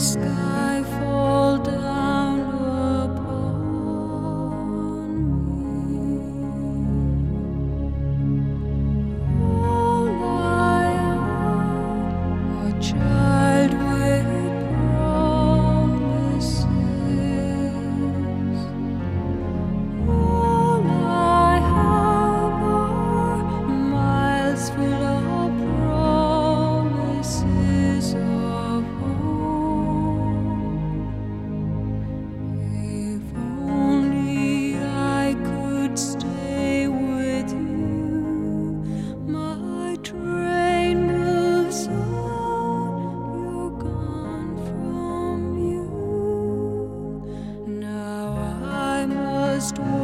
sky just